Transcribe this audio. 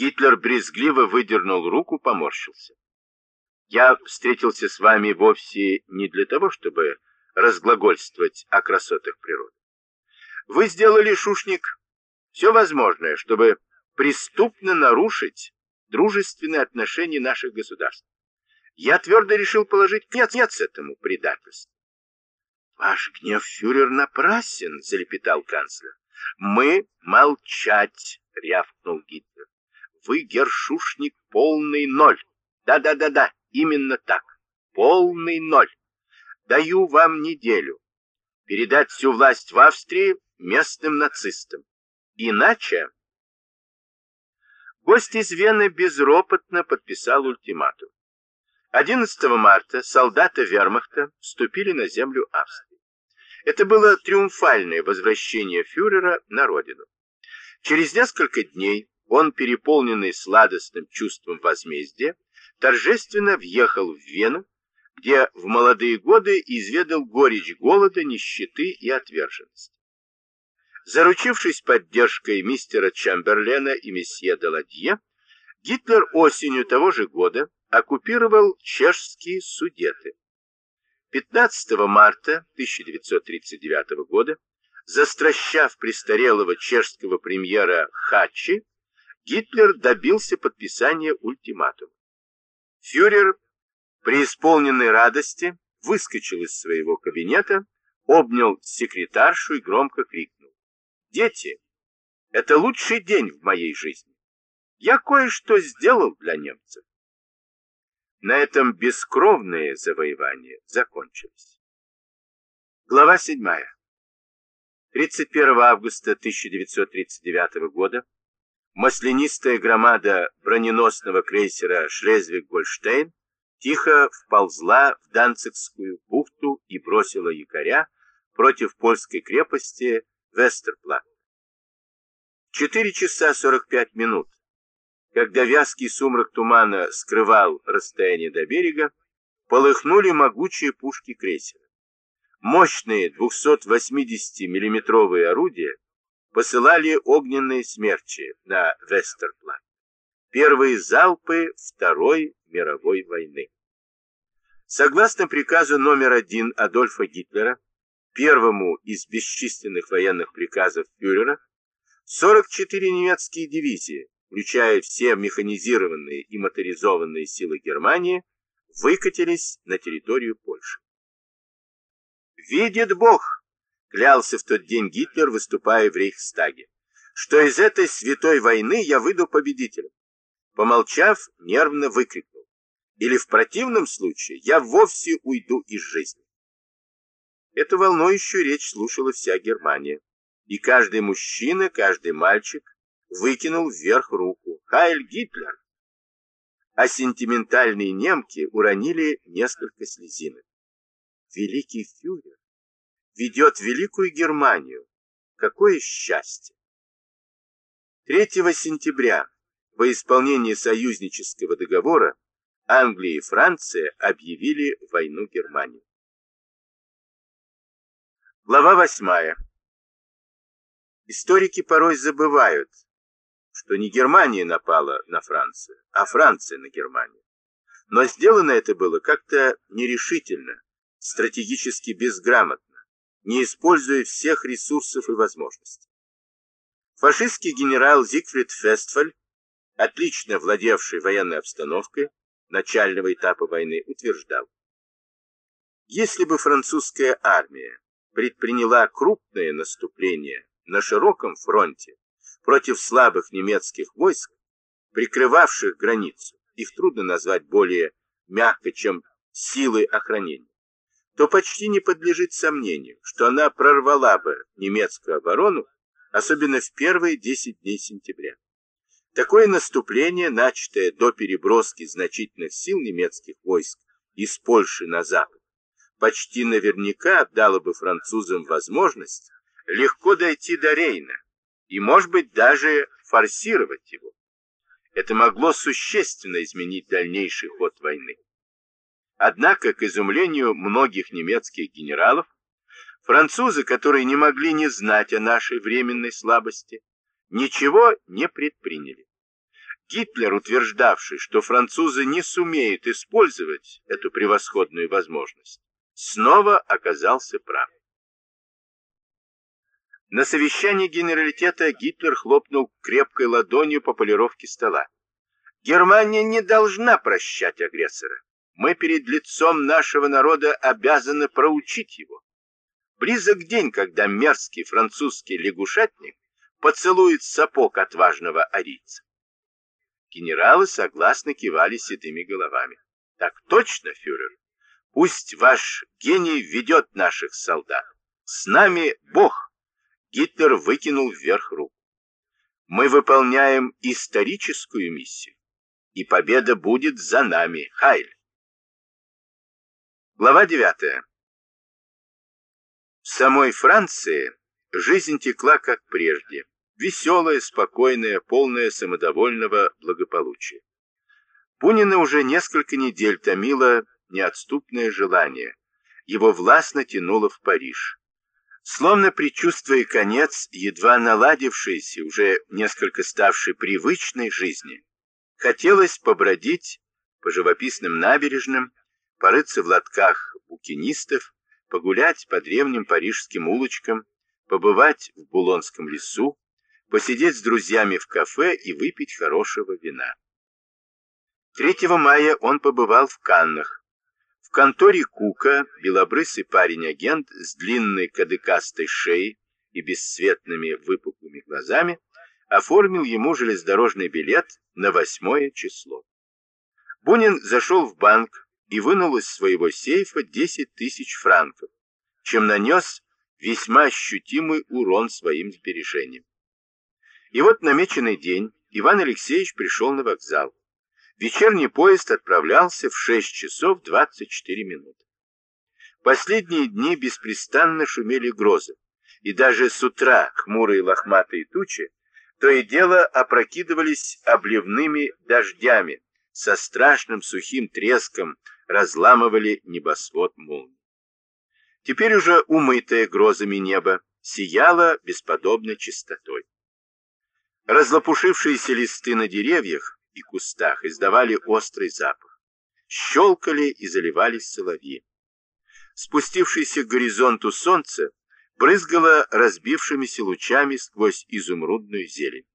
Гитлер брезгливо выдернул руку, поморщился. Я встретился с вами вовсе не для того, чтобы разглагольствовать о красотах природы. Вы сделали, Шушник, все возможное, чтобы преступно нарушить дружественные отношения наших государств. Я твердо решил положить нет-нет с этому предательству. Ваш гнев, фюрер, напрасен, залепетал канцлер. Мы молчать, рявкнул Гитлер. Вы, гершушник, полный ноль. Да-да-да-да, именно так. Полный ноль. Даю вам неделю. Передать всю власть в Австрии местным нацистам. Иначе... Гость из Вены безропотно подписал ультиматум. 11 марта солдаты вермахта вступили на землю Австрии. Это было триумфальное возвращение фюрера на родину. Через несколько дней он, переполненный сладостным чувством возмездия, торжественно въехал в Вену, где в молодые годы изведал горечь голода, нищеты и отверженности. Заручившись поддержкой мистера Чамберлена и месье Даладье, Гитлер осенью того же года оккупировал чешские Судеты. 15 марта 1939 года, застращав престарелого чешского премьера Хачи, Гитлер добился подписания ультиматума. Фюрер, преисполненной радости, выскочил из своего кабинета, обнял секретаршу и громко крикнул. «Дети, это лучший день в моей жизни. Я кое-что сделал для немцев». На этом бескровные завоевания закончились. Глава 7. 31 августа 1939 года маслянистая громада броненосного крейсера «Шлезвиг-Гольштейн» тихо вползла в Данцигскую бухту и бросила якоря против польской крепости Вестерплат. 4 часа 45 минут когда вязкий сумрак тумана скрывал расстояние до берега, полыхнули могучие пушки крейсера. Мощные 280 миллиметровые орудия посылали огненные смерчи на Вестерплат. Первые залпы Второй мировой войны. Согласно приказу номер один Адольфа Гитлера, первому из бесчисленных военных приказов фюрера, 44 немецкие дивизии включая все механизированные и моторизованные силы Германии, выкатились на территорию Польши. «Видит Бог!» — клялся в тот день Гитлер, выступая в Рейхстаге, «что из этой святой войны я выйду победителем». Помолчав, нервно выкрикнул, «Или в противном случае я вовсе уйду из жизни». Эту волнующую речь слушала вся Германия, и каждый мужчина, каждый мальчик, выкинул вверх руку. «Хайль Гитлер!» А сентиментальные немки уронили несколько слезинок. Великий фюрер ведет великую Германию. Какое счастье! 3 сентября во исполнении союзнического договора Англия и Франция объявили войну Германии. Глава 8. Историки порой забывают, что не Германия напала на Францию, а Франция на Германию. Но сделано это было как-то нерешительно, стратегически безграмотно, не используя всех ресурсов и возможностей. Фашистский генерал Зигфрид Фестфаль, отлично владевший военной обстановкой начального этапа войны, утверждал, если бы французская армия предприняла крупное наступление на широком фронте против слабых немецких войск, прикрывавших границу, их трудно назвать более мягко, чем силой охранения, то почти не подлежит сомнению, что она прорвала бы немецкую оборону, особенно в первые 10 дней сентября. Такое наступление, начатое до переброски значительных сил немецких войск из Польши на запад, почти наверняка дало бы французам возможность легко дойти до Рейна, и, может быть, даже форсировать его. Это могло существенно изменить дальнейший ход войны. Однако, к изумлению многих немецких генералов, французы, которые не могли не знать о нашей временной слабости, ничего не предприняли. Гитлер, утверждавший, что французы не сумеют использовать эту превосходную возможность, снова оказался прав. На совещании генералитета Гитлер хлопнул крепкой ладонью по полировке стола. Германия не должна прощать агрессора. Мы перед лицом нашего народа обязаны проучить его. Близок день, когда мерзкий французский лягушатник поцелует сапог отважного арийца. Генералы согласно кивали седыми головами. Так точно, фюрер. Пусть ваш гений ведет наших солдат. С нами Бог. Гитлер выкинул вверх руку. Мы выполняем историческую миссию, и победа будет за нами. Хайль. Глава 9. В самой Франции жизнь текла как прежде, веселая, спокойная, полная самодовольного благополучия. Бунина уже несколько недель томило неотступное желание. Его властно тянуло в Париж. Словно предчувствуя конец едва наладившейся, уже несколько ставшей привычной жизни, хотелось побродить по живописным набережным, порыться в лотках букинистов, погулять по древним парижским улочкам, побывать в Булонском лесу, посидеть с друзьями в кафе и выпить хорошего вина. 3 мая он побывал в Каннах. В конторе Кука белобрысый парень-агент с длинной кадыкастой шеей и бесцветными выпуклыми глазами оформил ему железнодорожный билет на восьмое число. Бунин зашел в банк, и вынул из своего сейфа 10 тысяч франков, чем нанес весьма ощутимый урон своим сбережениям. И вот намеченный день Иван Алексеевич пришел на вокзал. Вечерний поезд отправлялся в 6 часов 24 минуты. Последние дни беспрестанно шумели грозы, и даже с утра хмурые лохматые тучи то и дело опрокидывались обливными дождями со страшным сухим треском разламывали небосвод молний. Теперь уже умытое грозами небо сияло бесподобной чистотой. Разлопушившиеся листы на деревьях и кустах издавали острый запах. Щелкали и заливались соловьи. Спустившееся к горизонту солнце брызгало разбившимися лучами сквозь изумрудную зелень.